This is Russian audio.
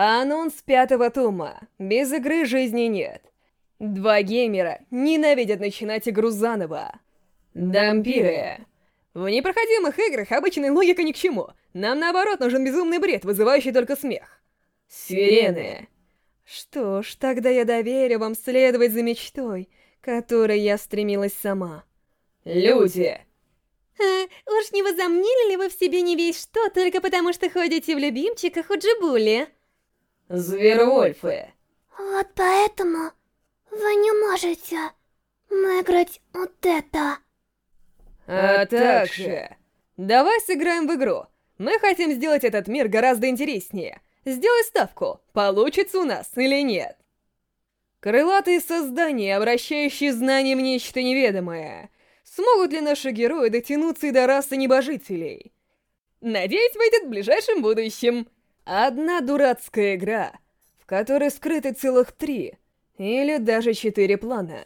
Анонс пятого тома. Без игры жизни нет. Два геймера ненавидят начинать игру заново. Дампиры. В непроходимых играх обычная логика ни к чему. Нам, наоборот, нужен безумный бред, вызывающий только смех. Сирены. Что ж, тогда я доверю вам следовать за мечтой, которой я стремилась сама. Люди. А, уж не возомнили ли вы в себе не весь что, только потому что ходите в любимчиках у Джибули? Звервольфы. Вот поэтому вы не можете выиграть вот это. А также... Давай сыграем в игру. Мы хотим сделать этот мир гораздо интереснее. Сделай ставку, получится у нас или нет. Крылатые создания, обращающие знания в нечто неведомое. Смогут ли наши герои дотянуться и до расы небожителей? Надеюсь, выйдет в ближайшем будущем. Одна дурацкая игра, в которой скрыты целых три или даже четыре плана.